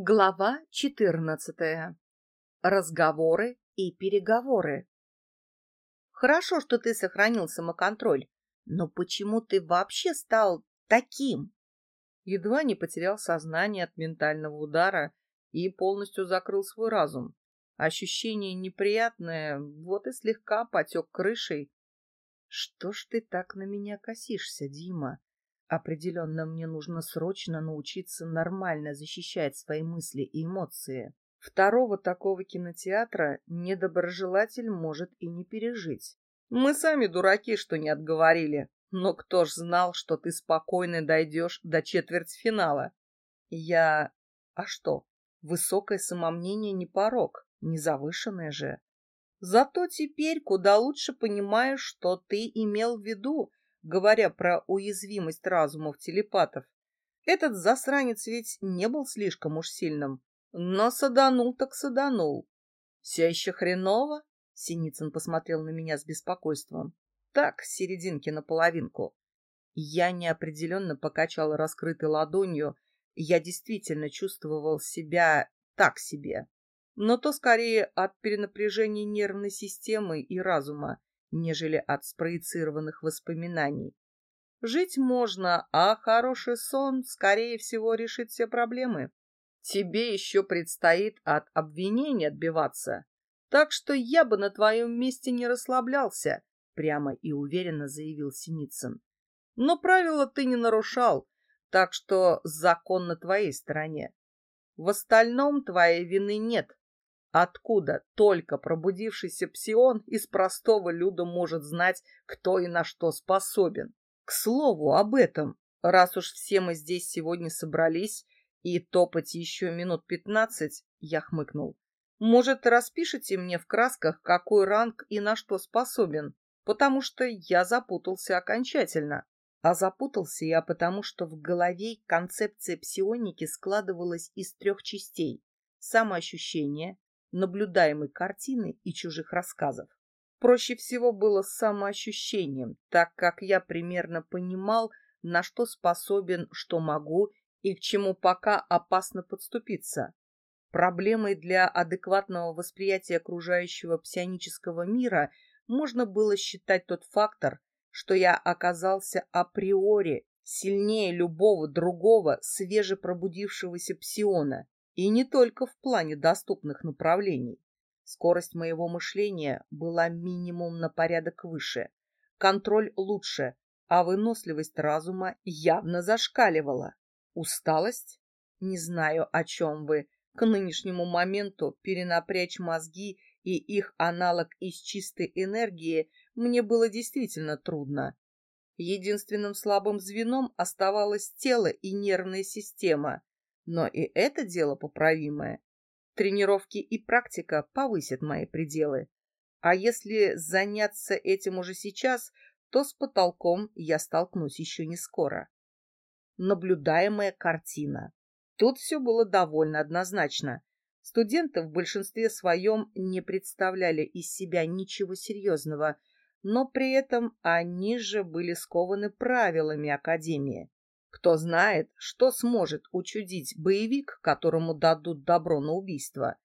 Глава 14. Разговоры и переговоры. Хорошо, что ты сохранил самоконтроль, но почему ты вообще стал таким? Едва не потерял сознание от ментального удара и полностью закрыл свой разум. Ощущение неприятное, вот и слегка потек крышей. Что ж ты так на меня косишься, Дима? Определенно мне нужно срочно научиться нормально защищать свои мысли и эмоции. Второго такого кинотеатра недоброжелатель может и не пережить. Мы сами дураки, что не отговорили. Но кто ж знал, что ты спокойно дойдешь до четвертьфинала? Я... А что? Высокое самомнение не порог, не завышенное же. Зато теперь куда лучше понимаю, что ты имел в виду, говоря про уязвимость разумов телепатов. Этот засранец ведь не был слишком уж сильным, но саданул так саданул. Все еще хреново? Синицын посмотрел на меня с беспокойством. Так, серединки на половинку. Я неопределенно покачала раскрытой ладонью. Я действительно чувствовал себя так себе. Но то скорее от перенапряжения нервной системы и разума, нежели от спроецированных воспоминаний. Жить можно, а хороший сон, скорее всего, решит все проблемы. Тебе еще предстоит от обвинения отбиваться. Так что я бы на твоем месте не расслаблялся, прямо и уверенно заявил Синицын. Но правила ты не нарушал, так что закон на твоей стороне. В остальном твоей вины нет. Откуда только пробудившийся псион из простого люда может знать, кто и на что способен? К слову об этом, раз уж все мы здесь сегодня собрались и топать еще минут пятнадцать, я хмыкнул. Может, распишите мне в красках, какой ранг и на что способен, потому что я запутался окончательно. А запутался я потому, что в голове концепция псионики складывалась из трех частей. Самоощущение, наблюдаемой картины и чужих рассказов. Проще всего было с самоощущением, так как я примерно понимал, на что способен, что могу и к чему пока опасно подступиться. Проблемой для адекватного восприятия окружающего псионического мира можно было считать тот фактор, что я оказался априори сильнее любого другого свежепробудившегося псиона и не только в плане доступных направлений. Скорость моего мышления была минимум на порядок выше, контроль лучше, а выносливость разума явно зашкаливала. Усталость? Не знаю, о чем вы. К нынешнему моменту перенапрячь мозги и их аналог из чистой энергии мне было действительно трудно. Единственным слабым звеном оставалось тело и нервная система, но и это дело поправимое. Тренировки и практика повысят мои пределы. А если заняться этим уже сейчас, то с потолком я столкнусь еще не скоро. Наблюдаемая картина. Тут все было довольно однозначно. Студенты в большинстве своем не представляли из себя ничего серьезного, но при этом они же были скованы правилами Академии. Кто знает, что сможет учудить боевик, которому дадут добро на убийство.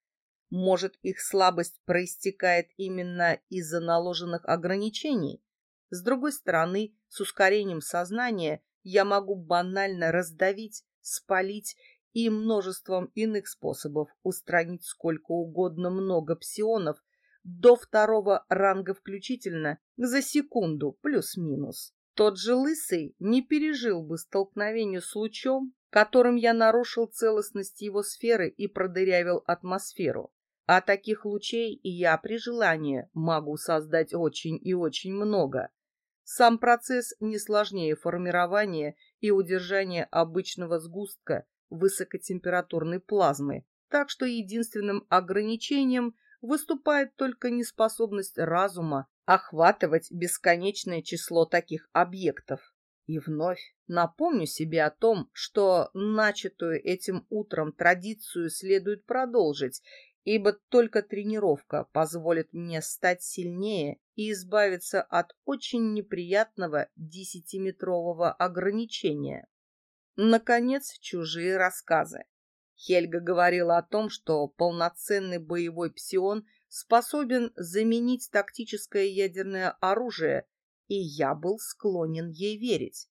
Может, их слабость проистекает именно из-за наложенных ограничений? С другой стороны, с ускорением сознания я могу банально раздавить, спалить и множеством иных способов устранить сколько угодно много псионов до второго ранга включительно за секунду плюс-минус. Тот же Лысый не пережил бы столкновению с лучом, которым я нарушил целостность его сферы и продырявил атмосферу. А таких лучей я при желании могу создать очень и очень много. Сам процесс не сложнее формирования и удержания обычного сгустка высокотемпературной плазмы, так что единственным ограничением выступает только неспособность разума охватывать бесконечное число таких объектов. И вновь напомню себе о том, что начатую этим утром традицию следует продолжить, ибо только тренировка позволит мне стать сильнее и избавиться от очень неприятного десятиметрового ограничения. Наконец, чужие рассказы. Хельга говорила о том, что полноценный боевой псион способен заменить тактическое ядерное оружие, и я был склонен ей верить.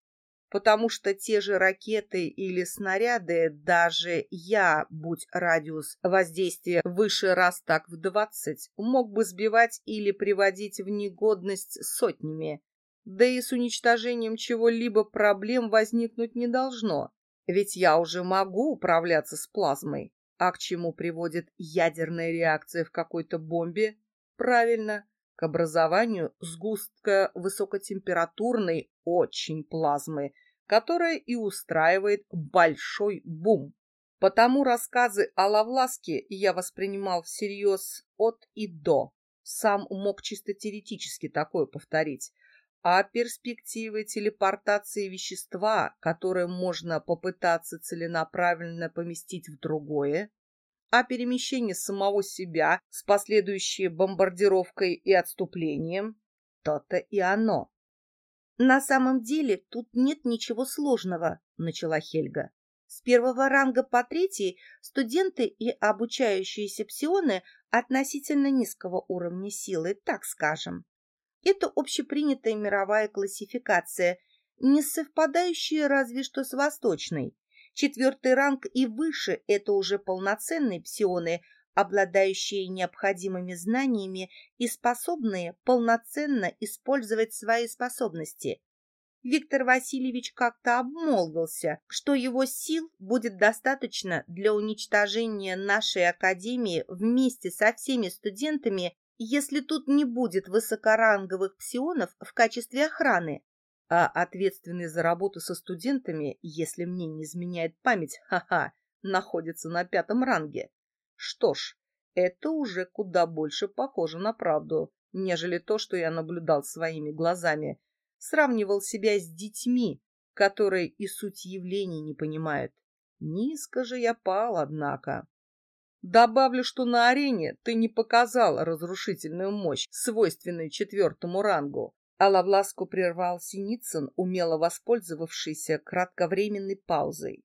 Потому что те же ракеты или снаряды, даже я, будь радиус воздействия выше раз так в двадцать, мог бы сбивать или приводить в негодность сотнями. Да и с уничтожением чего-либо проблем возникнуть не должно. Ведь я уже могу управляться с плазмой. А к чему приводит ядерная реакция в какой-то бомбе? Правильно, к образованию сгустка высокотемпературной очень плазмы, которая и устраивает большой бум. Потому рассказы о Лавласке я воспринимал всерьез от и до. Сам мог чисто теоретически такое повторить, а перспективы телепортации вещества, которое можно попытаться целенаправленно поместить в другое, а перемещение самого себя с последующей бомбардировкой и отступлением, то-то и оно. «На самом деле тут нет ничего сложного», — начала Хельга. «С первого ранга по третий студенты и обучающиеся псионы относительно низкого уровня силы, так скажем. Это общепринятая мировая классификация, не совпадающая разве что с восточной. Четвертый ранг и выше – это уже полноценные псионы, обладающие необходимыми знаниями и способные полноценно использовать свои способности. Виктор Васильевич как-то обмолвился, что его сил будет достаточно для уничтожения нашей академии вместе со всеми студентами если тут не будет высокоранговых псионов в качестве охраны, а ответственный за работу со студентами, если мне не изменяет память, ха-ха, находится на пятом ранге. Что ж, это уже куда больше похоже на правду, нежели то, что я наблюдал своими глазами. Сравнивал себя с детьми, которые и суть явлений не понимают. Низко же я пал, однако. Добавлю, что на арене ты не показал разрушительную мощь, свойственную четвертому рангу. А Лавласку прервал Синицын, умело воспользовавшийся кратковременной паузой.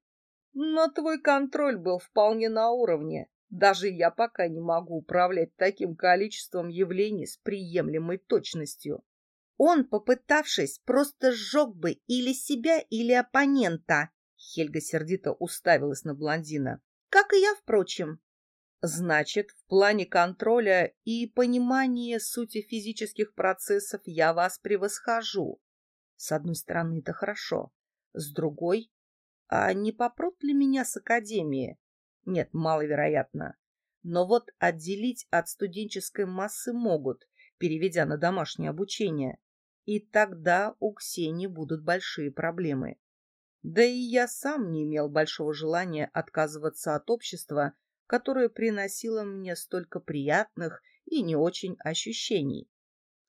Но твой контроль был вполне на уровне. Даже я пока не могу управлять таким количеством явлений с приемлемой точностью. Он, попытавшись, просто сжег бы или себя, или оппонента. Хельга сердито уставилась на блондина. Как и я, впрочем. Значит, в плане контроля и понимания сути физических процессов я вас превосхожу. С одной стороны, это хорошо. С другой, а не попрут ли меня с академии? Нет, маловероятно. Но вот отделить от студенческой массы могут, переведя на домашнее обучение. И тогда у Ксении будут большие проблемы. Да и я сам не имел большого желания отказываться от общества, которое приносило мне столько приятных и не очень ощущений.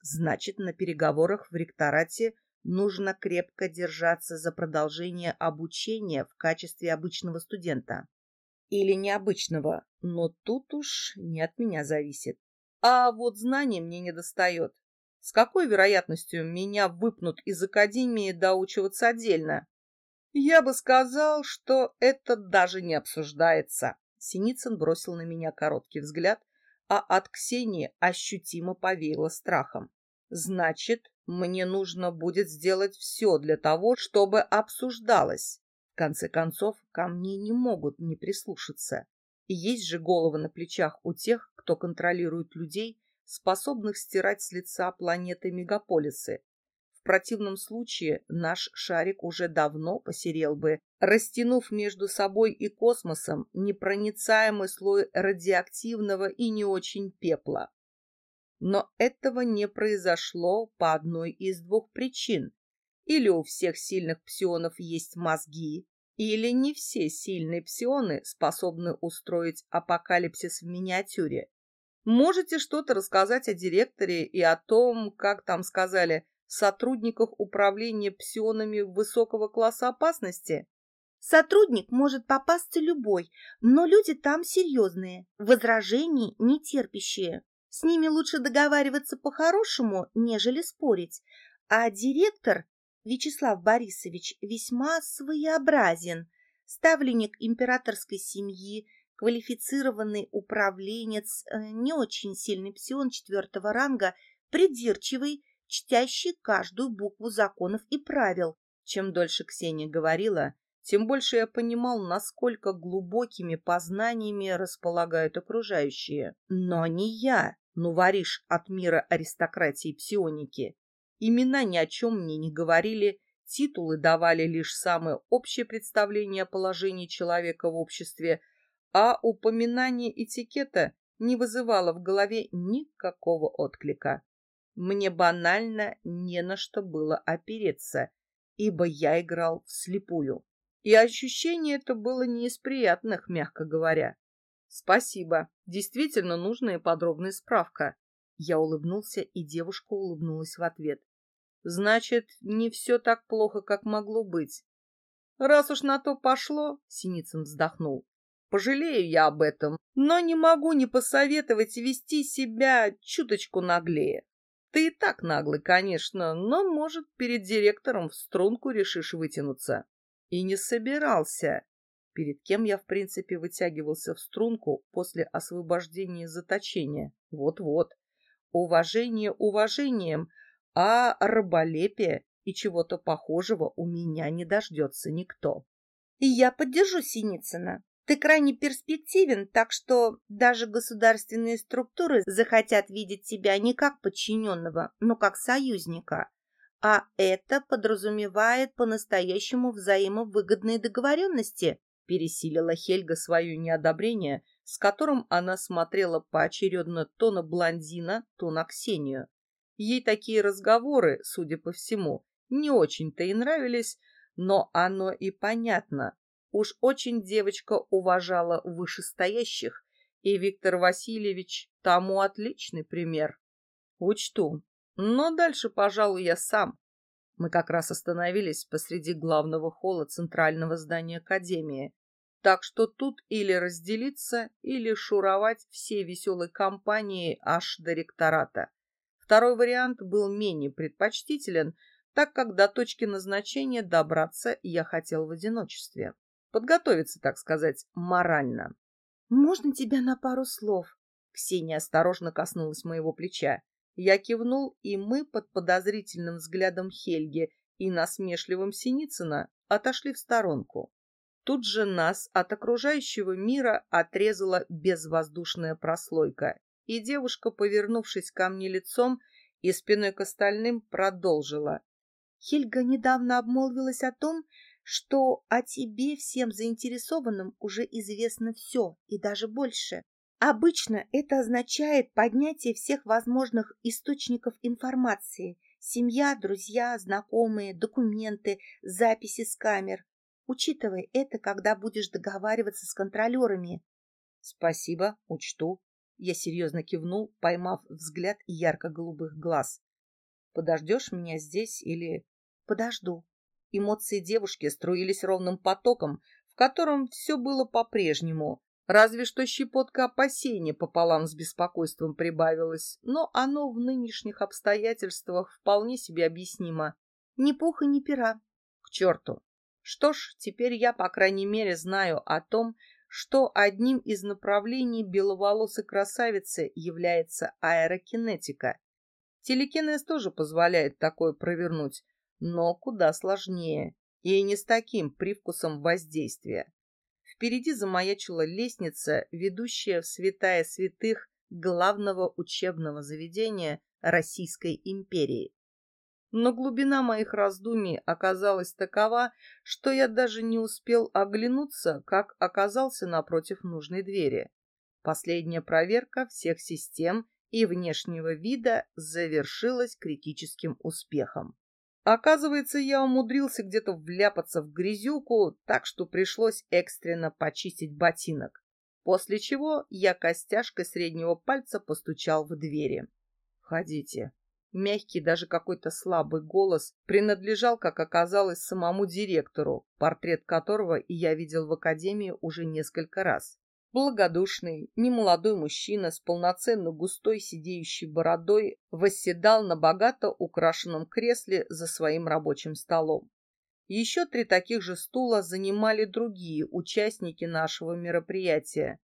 Значит, на переговорах в ректорате нужно крепко держаться за продолжение обучения в качестве обычного студента. Или необычного, но тут уж не от меня зависит. А вот знаний мне не достает. С какой вероятностью меня выпнут из академии доучиваться отдельно? Я бы сказал, что это даже не обсуждается. Синицын бросил на меня короткий взгляд, а от Ксении ощутимо повеяло страхом. Значит, мне нужно будет сделать все для того, чтобы обсуждалось. В конце концов, ко мне не могут не прислушаться. И есть же головы на плечах у тех, кто контролирует людей, способных стирать с лица планеты мегаполисы, противном случае наш шарик уже давно посерел бы, растянув между собой и космосом непроницаемый слой радиоактивного и не очень пепла. Но этого не произошло по одной из двух причин. Или у всех сильных псионов есть мозги, или не все сильные псионы способны устроить апокалипсис в миниатюре. Можете что-то рассказать о директоре и о том, как там сказали, сотрудников управления псионами высокого класса опасности? Сотрудник может попасться любой, но люди там серьезные, возражений не терпящие. С ними лучше договариваться по-хорошему, нежели спорить. А директор Вячеслав Борисович весьма своеобразен. ставленник императорской семьи, квалифицированный управленец, э, не очень сильный псион четвертого ранга, придирчивый, чтящий каждую букву законов и правил. Чем дольше Ксения говорила, тем больше я понимал, насколько глубокими познаниями располагают окружающие. Но не я, ну воришь от мира аристократии псионики. Имена ни о чем мне не говорили, титулы давали лишь самое общее представление о положении человека в обществе, а упоминание этикета не вызывало в голове никакого отклика. Мне банально не на что было опереться, ибо я играл вслепую. И ощущение это было не из приятных, мягко говоря. Спасибо. Действительно нужная подробная справка. Я улыбнулся, и девушка улыбнулась в ответ. Значит, не все так плохо, как могло быть. Раз уж на то пошло, Синицын вздохнул. Пожалею я об этом, но не могу не посоветовать вести себя чуточку наглее. Ты и так наглый, конечно, но, может, перед директором в струнку решишь вытянуться. И не собирался. Перед кем я, в принципе, вытягивался в струнку после освобождения из заточения. Вот-вот. Уважение уважением, а раболепие и чего-то похожего у меня не дождется никто. И я поддержу Синицына. Ты крайне перспективен, так что даже государственные структуры захотят видеть тебя не как подчиненного, но как союзника. А это подразумевает по-настоящему взаимовыгодные договоренности, пересилила Хельга свое неодобрение, с которым она смотрела поочередно то на блондина, то на Ксению. Ей такие разговоры, судя по всему, не очень-то и нравились, но оно и понятно. Уж очень девочка уважала вышестоящих, и Виктор Васильевич тому отличный пример. Учту, но дальше, пожалуй, я сам. Мы как раз остановились посреди главного холла центрального здания Академии. Так что тут или разделиться, или шуровать все веселой компанией аж до ректората. Второй вариант был менее предпочтителен, так как до точки назначения добраться я хотел в одиночестве. Подготовиться, так сказать, морально. «Можно тебя на пару слов?» Ксения осторожно коснулась моего плеча. Я кивнул, и мы под подозрительным взглядом Хельги и насмешливым Синицына отошли в сторонку. Тут же нас от окружающего мира отрезала безвоздушная прослойка, и девушка, повернувшись ко мне лицом и спиной к остальным, продолжила. Хельга недавно обмолвилась о том, что о тебе всем заинтересованным уже известно все и даже больше. Обычно это означает поднятие всех возможных источников информации. Семья, друзья, знакомые, документы, записи с камер. Учитывай это, когда будешь договариваться с контролерами. Спасибо, учту. Я серьезно кивнул, поймав взгляд ярко-голубых глаз. Подождешь меня здесь или... Подожду. Эмоции девушки струились ровным потоком, в котором все было по-прежнему, Разве что щепотка опасения пополам с беспокойством прибавилась, но оно в нынешних обстоятельствах вполне себе объяснимо. Ни пуха, ни пера. К черту. Что ж, теперь я, по крайней мере, знаю о том, что одним из направлений беловолосой красавицы является аэрокинетика. Телекинез тоже позволяет такое провернуть, но куда сложнее и не с таким привкусом воздействия. Впереди замаячила лестница, ведущая в святая святых главного учебного заведения Российской империи. Но глубина моих раздумий оказалась такова, что я даже не успел оглянуться, как оказался напротив нужной двери. Последняя проверка всех систем и внешнего вида завершилась критическим успехом. Оказывается, я умудрился где-то вляпаться в грязюку, так что пришлось экстренно почистить ботинок. После чего я костяшкой среднего пальца постучал в двери. «Входите». Мягкий, даже какой-то слабый голос принадлежал, как оказалось, самому директору, портрет которого я видел в академии уже несколько раз. Благодушный, немолодой мужчина с полноценно густой сидеющей бородой восседал на богато украшенном кресле за своим рабочим столом. Еще три таких же стула занимали другие участники нашего мероприятия.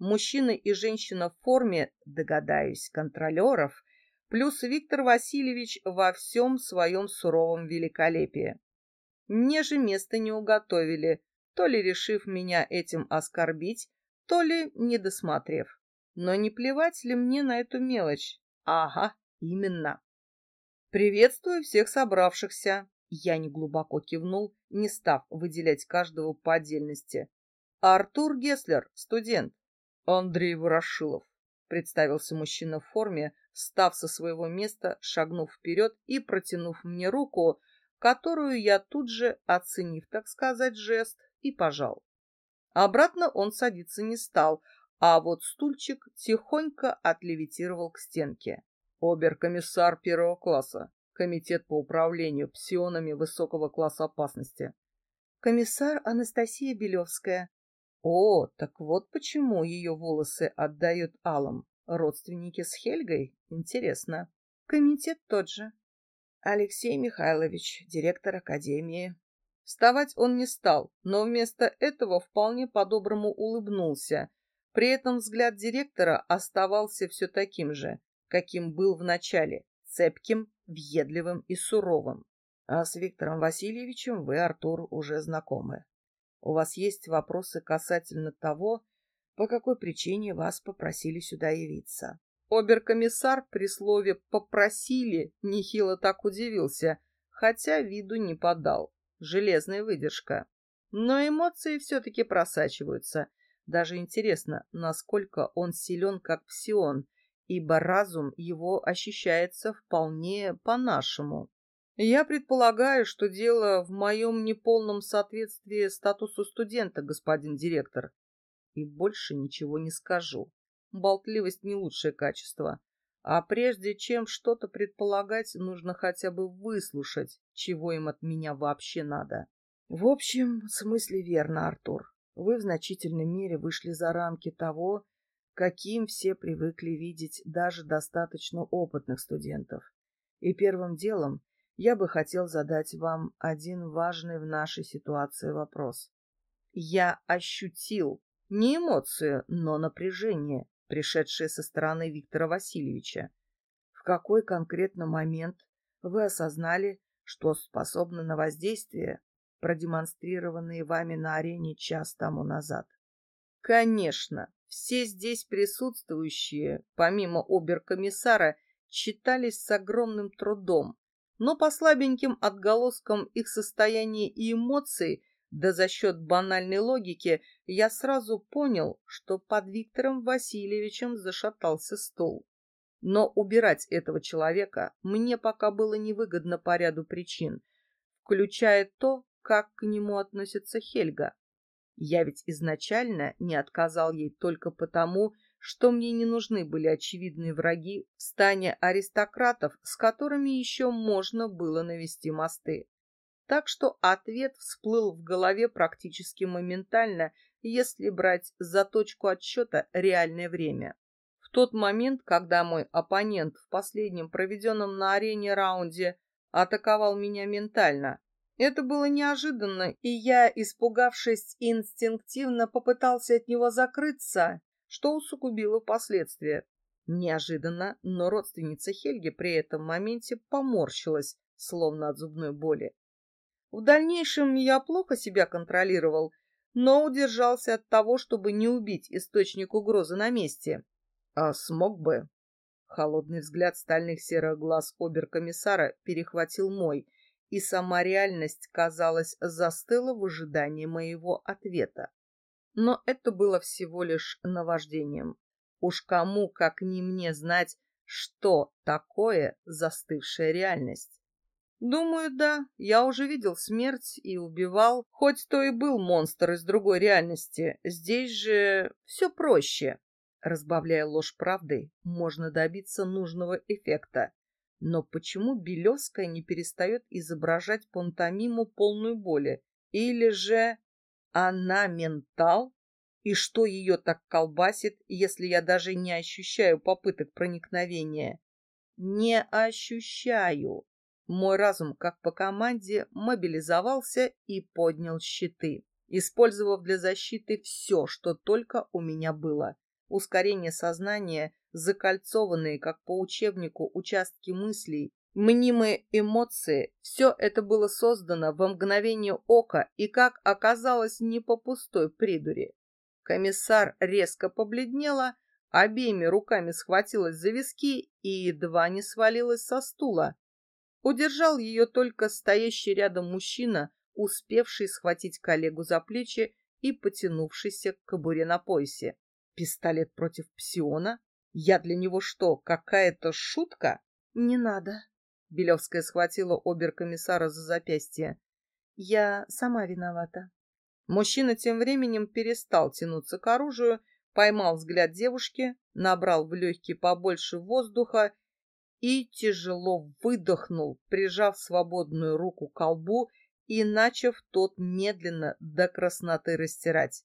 Мужчина и женщина в форме, догадаюсь, контролеров, плюс Виктор Васильевич во всем своем суровом великолепии. Мне же место не уготовили, то ли решив меня этим оскорбить, то ли не досмотрев. Но не плевать ли мне на эту мелочь? Ага, именно. Приветствую всех собравшихся. Я неглубоко кивнул, не став выделять каждого по отдельности. Артур Геслер, студент. Андрей Ворошилов, представился мужчина в форме, став со своего места, шагнув вперед и протянув мне руку, которую я тут же, оценив, так сказать, жест, и пожал. Обратно он садиться не стал, а вот стульчик тихонько отлевитировал к стенке. Обер-комиссар первого класса, комитет по управлению псионами высокого класса опасности. Комиссар Анастасия Белевская. О, так вот почему ее волосы отдают алым. Родственники с Хельгой? Интересно. Комитет тот же. Алексей Михайлович, директор академии. Вставать он не стал, но вместо этого вполне по-доброму улыбнулся. При этом взгляд директора оставался все таким же, каким был в начале, цепким, въедливым и суровым. А с Виктором Васильевичем вы, Артур, уже знакомы. У вас есть вопросы касательно того, по какой причине вас попросили сюда явиться. Оберкомиссар при слове «попросили» нехило так удивился, хотя виду не подал. Железная выдержка. Но эмоции все-таки просачиваются. Даже интересно, насколько он силен как псион, ибо разум его ощущается вполне по-нашему. Я предполагаю, что дело в моем неполном соответствии статусу студента, господин директор. И больше ничего не скажу. Болтливость не лучшее качество. А прежде чем что-то предполагать, нужно хотя бы выслушать, чего им от меня вообще надо. В общем, в смысле верно, Артур. Вы в значительной мере вышли за рамки того, каким все привыкли видеть даже достаточно опытных студентов. И первым делом я бы хотел задать вам один важный в нашей ситуации вопрос. Я ощутил не эмоцию, но напряжение, пришедшее со стороны Виктора Васильевича. В какой конкретно момент вы осознали, что способны на воздействие, продемонстрированные вами на арене час тому назад? Конечно, все здесь присутствующие, помимо оберкомиссара, читались с огромным трудом, но по слабеньким отголоскам их состояния и эмоций да за счет банальной логики я сразу понял, что под Виктором Васильевичем зашатался стол. Но убирать этого человека мне пока было невыгодно по ряду причин, включая то, как к нему относится Хельга. Я ведь изначально не отказал ей только потому, что мне не нужны были очевидные враги в стане аристократов, с которыми еще можно было навести мосты. Так что ответ всплыл в голове практически моментально, если брать за точку отсчета реальное время. В тот момент, когда мой оппонент в последнем проведенном на арене раунде атаковал меня ментально, это было неожиданно, и я, испугавшись инстинктивно, попытался от него закрыться, что усугубило последствия. Неожиданно, но родственница Хельги при этом моменте поморщилась, словно от зубной боли. В дальнейшем я плохо себя контролировал, но удержался от того, чтобы не убить источник угрозы на месте. А смог бы. Холодный взгляд стальных серых глаз оберкомиссара перехватил мой, и сама реальность, казалось, застыла в ожидании моего ответа. Но это было всего лишь наваждением. Уж кому, как не мне, знать, что такое застывшая реальность. Думаю, да. Я уже видел смерть и убивал, хоть то и был монстр из другой реальности. Здесь же все проще. Разбавляя ложь правдой, можно добиться нужного эффекта. Но почему Белевская не перестает изображать пантомиму полную боли? Или же она ментал? И что ее так колбасит, если я даже не ощущаю попыток проникновения? Не ощущаю. Мой разум, как по команде, мобилизовался и поднял щиты, использовав для защиты все, что только у меня было. Ускорение сознания, закольцованные, как по учебнику, участки мыслей, мнимые эмоции — все это было создано во мгновение ока и, как оказалось, не по пустой придури. Комиссар резко побледнела, обеими руками схватилась за виски и едва не свалилась со стула. Удержал ее только стоящий рядом мужчина, успевший схватить коллегу за плечи и потянувшийся к кобуре на поясе. Пистолет против псиона? Я для него что, какая-то шутка? Не надо. Белевская схватила обер-комиссара за запястье. Я сама виновата. Мужчина тем временем перестал тянуться к оружию, поймал взгляд девушки, набрал в легкие побольше воздуха и тяжело выдохнул, прижав свободную руку к колбу и начав тот медленно до красноты растирать.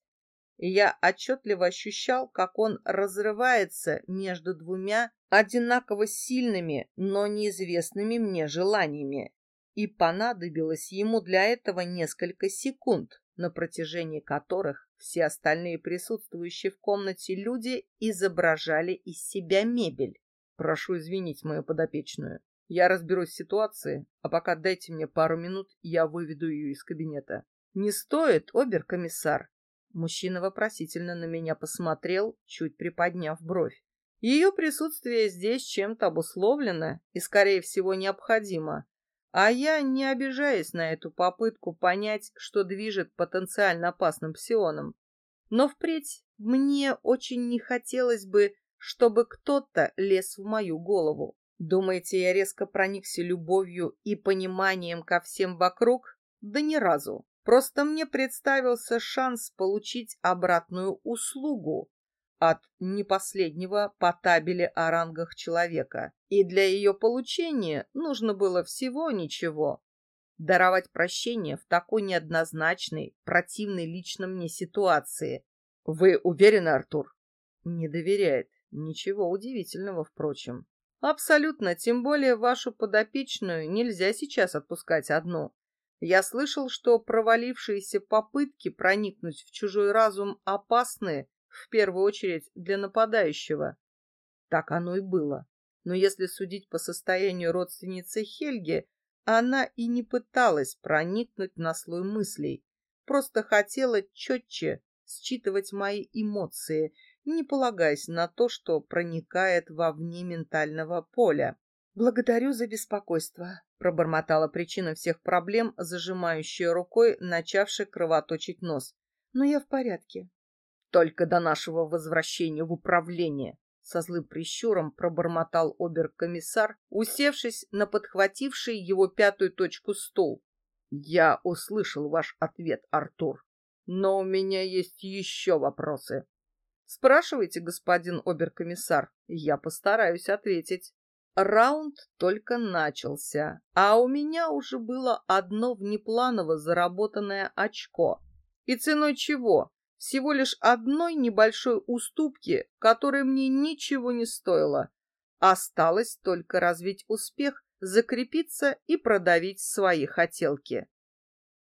Я отчетливо ощущал, как он разрывается между двумя одинаково сильными, но неизвестными мне желаниями. И понадобилось ему для этого несколько секунд, на протяжении которых все остальные присутствующие в комнате люди изображали из себя мебель. Прошу извинить мою подопечную. Я разберусь в ситуации, а пока дайте мне пару минут, я выведу ее из кабинета. Не стоит, обер-комиссар. Мужчина вопросительно на меня посмотрел, чуть приподняв бровь. Ее присутствие здесь чем-то обусловлено и, скорее всего, необходимо. А я не обижаюсь на эту попытку понять, что движет потенциально опасным псионом. Но впредь мне очень не хотелось бы чтобы кто-то лез в мою голову. Думаете, я резко проникся любовью и пониманием ко всем вокруг? Да ни разу. Просто мне представился шанс получить обратную услугу от непоследнего по табели о рангах человека. И для ее получения нужно было всего ничего. Даровать прощение в такой неоднозначной, противной лично мне ситуации. Вы уверены, Артур? Не доверяет. Ничего удивительного, впрочем. Абсолютно, тем более вашу подопечную нельзя сейчас отпускать одну. Я слышал, что провалившиеся попытки проникнуть в чужой разум опасны, в первую очередь для нападающего. Так оно и было. Но если судить по состоянию родственницы Хельги, она и не пыталась проникнуть на слой мыслей, просто хотела четче считывать мои эмоции не полагаясь на то, что проникает вовне ментального поля. «Благодарю за беспокойство», — пробормотала причина всех проблем, зажимающая рукой, начавший кровоточить нос. «Но я в порядке». «Только до нашего возвращения в управление», — со злым прищуром пробормотал обер-комиссар, усевшись на подхвативший его пятую точку стул. «Я услышал ваш ответ, Артур, но у меня есть еще вопросы». Спрашивайте, господин оберкомиссар, я постараюсь ответить. Раунд только начался, а у меня уже было одно внепланово заработанное очко. И ценой чего? Всего лишь одной небольшой уступки, которая мне ничего не стоила. Осталось только развить успех, закрепиться и продавить свои хотелки.